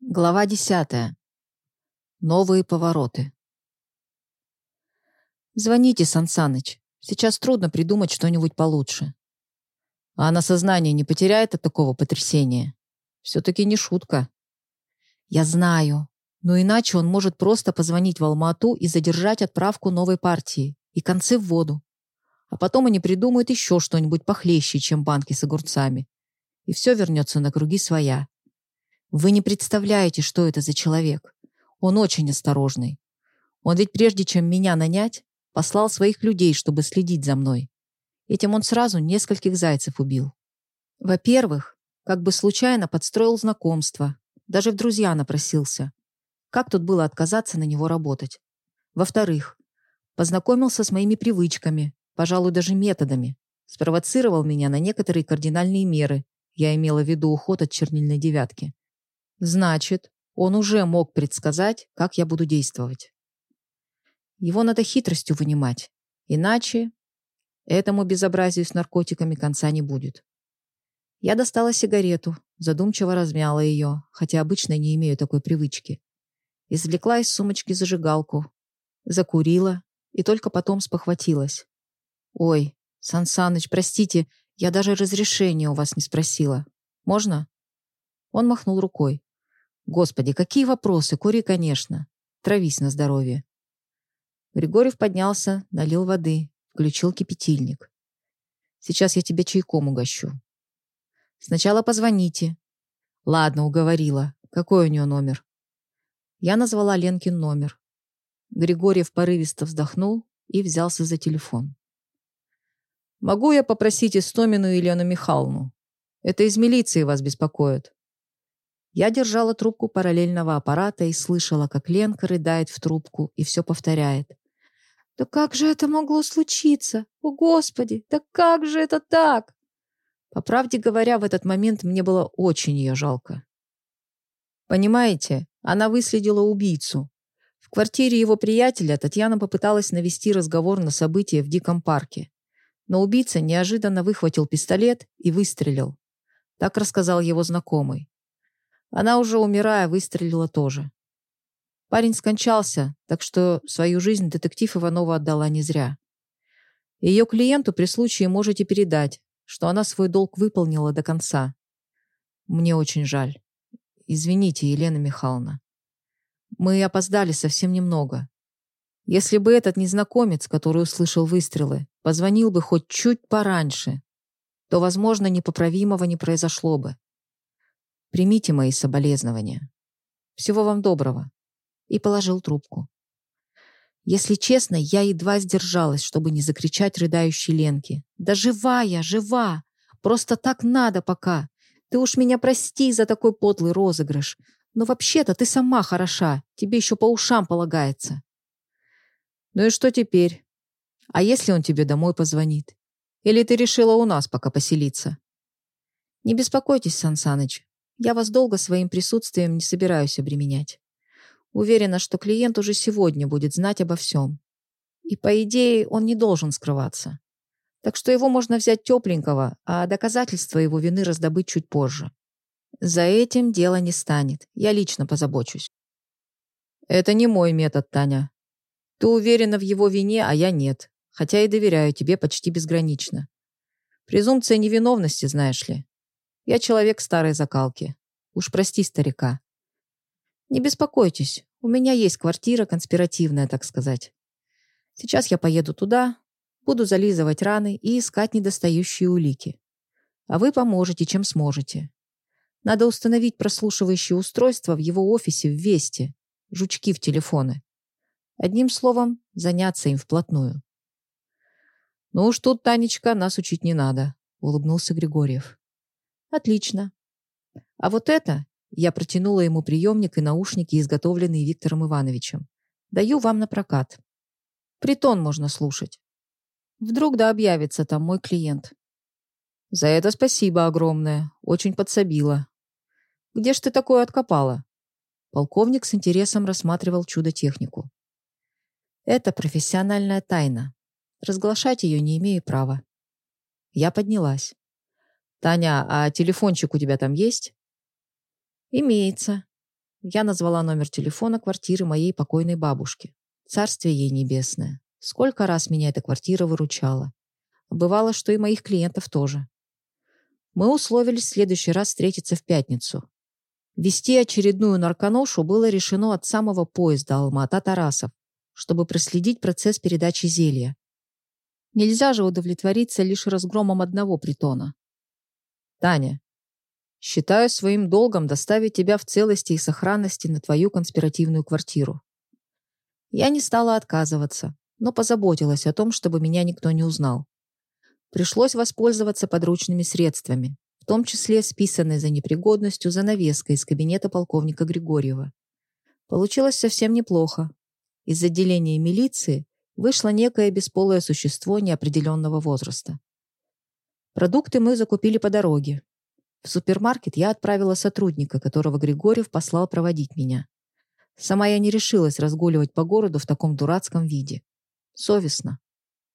Глава десятая. Новые повороты. Звоните, Сансаныч. Сейчас трудно придумать что-нибудь получше. А на сознание не потеряет от такого потрясения? Все-таки не шутка. Я знаю. Но иначе он может просто позвонить в Алмату и задержать отправку новой партии. И концы в воду. А потом они придумают еще что-нибудь похлеще, чем банки с огурцами. И все вернется на круги своя. Вы не представляете, что это за человек. Он очень осторожный. Он ведь прежде чем меня нанять, послал своих людей, чтобы следить за мной. Этим он сразу нескольких зайцев убил. Во-первых, как бы случайно подстроил знакомство, даже в друзья напросился. Как тут было отказаться на него работать? Во-вторых, познакомился с моими привычками, пожалуй, даже методами, спровоцировал меня на некоторые кардинальные меры, я имела в виду уход от чернильной девятки. Значит, он уже мог предсказать, как я буду действовать. Его надо хитростью вынимать, иначе этому безобразию с наркотиками конца не будет. Я достала сигарету, задумчиво размяла ее, хотя обычно не имею такой привычки. Извлекла из сумочки зажигалку, закурила и только потом спохватилась. «Ой, Сан Саныч, простите, я даже разрешения у вас не спросила. Можно?» Он махнул рукой. Господи, какие вопросы? Кури, конечно. Травись на здоровье. Григорьев поднялся, налил воды, включил кипятильник. Сейчас я тебе чайком угощу. Сначала позвоните. Ладно, уговорила. Какой у нее номер? Я назвала Ленкин номер. Григорьев порывисто вздохнул и взялся за телефон. «Могу я попросить Истомину Елену Михайловну? Это из милиции вас беспокоит». Я держала трубку параллельного аппарата и слышала, как Ленка рыдает в трубку и все повторяет. «Да как же это могло случиться? О, Господи! Да как же это так?» По правде говоря, в этот момент мне было очень ее жалко. Понимаете, она выследила убийцу. В квартире его приятеля Татьяна попыталась навести разговор на события в диком парке. Но убийца неожиданно выхватил пистолет и выстрелил. Так рассказал его знакомый. Она уже, умирая, выстрелила тоже. Парень скончался, так что свою жизнь детектив Иванова отдала не зря. Ее клиенту при случае можете передать, что она свой долг выполнила до конца. Мне очень жаль. Извините, Елена Михайловна. Мы опоздали совсем немного. Если бы этот незнакомец, который услышал выстрелы, позвонил бы хоть чуть пораньше, то, возможно, непоправимого не произошло бы. Примите мои соболезнования. Всего вам доброго. И положил трубку. Если честно, я едва сдержалась, чтобы не закричать рыдающей Ленке. «Да жива я, жива! Просто так надо пока! Ты уж меня прости за такой подлый розыгрыш. Но вообще-то ты сама хороша, тебе еще по ушам полагается». «Ну и что теперь? А если он тебе домой позвонит? Или ты решила у нас пока поселиться?» «Не беспокойтесь, Сан Саныч, я вас долго своим присутствием не собираюсь обременять. Уверена, что клиент уже сегодня будет знать обо всем. И, по идее, он не должен скрываться. Так что его можно взять тепленького, а доказательства его вины раздобыть чуть позже. За этим дело не станет. Я лично позабочусь. Это не мой метод, Таня. Ты уверена в его вине, а я нет. Хотя и доверяю тебе почти безгранично. Презумпция невиновности, знаешь ли. Я человек старой закалки. Уж прости старика. Не беспокойтесь, у меня есть квартира конспиративная, так сказать. Сейчас я поеду туда, буду зализывать раны и искать недостающие улики. А вы поможете, чем сможете. Надо установить прослушивающее устройство в его офисе в Весте, жучки в телефоны. Одним словом, заняться им вплотную. «Ну уж тут, Танечка, нас учить не надо», — улыбнулся Григорьев. Отлично. А вот это я протянула ему приемник и наушники, изготовленные Виктором Ивановичем. Даю вам на прокат. Притон можно слушать. Вдруг да объявится там мой клиент. За это спасибо огромное. Очень подсобило. Где ж ты такое откопала? Полковник с интересом рассматривал чудо-технику. Это профессиональная тайна. Разглашать ее не имею права. Я поднялась. «Таня, а телефончик у тебя там есть?» «Имеется». Я назвала номер телефона квартиры моей покойной бабушки. Царствие ей небесное. Сколько раз меня эта квартира выручала. Бывало, что и моих клиентов тоже. Мы условились в следующий раз встретиться в пятницу. Вести очередную нарконошу было решено от самого поезда Алма-Ата-Тарасов, чтобы проследить процесс передачи зелья. Нельзя же удовлетвориться лишь разгромом одного притона. Таня, считаю своим долгом доставить тебя в целости и сохранности на твою конспиративную квартиру. Я не стала отказываться, но позаботилась о том, чтобы меня никто не узнал. Пришлось воспользоваться подручными средствами, в том числе списанной за непригодностью занавеской из кабинета полковника Григорьева. Получилось совсем неплохо. Из отделения милиции вышло некое бесполое существо неопределенного возраста. Продукты мы закупили по дороге. В супермаркет я отправила сотрудника, которого Григорьев послал проводить меня. Сама я не решилась разгуливать по городу в таком дурацком виде. Совестно.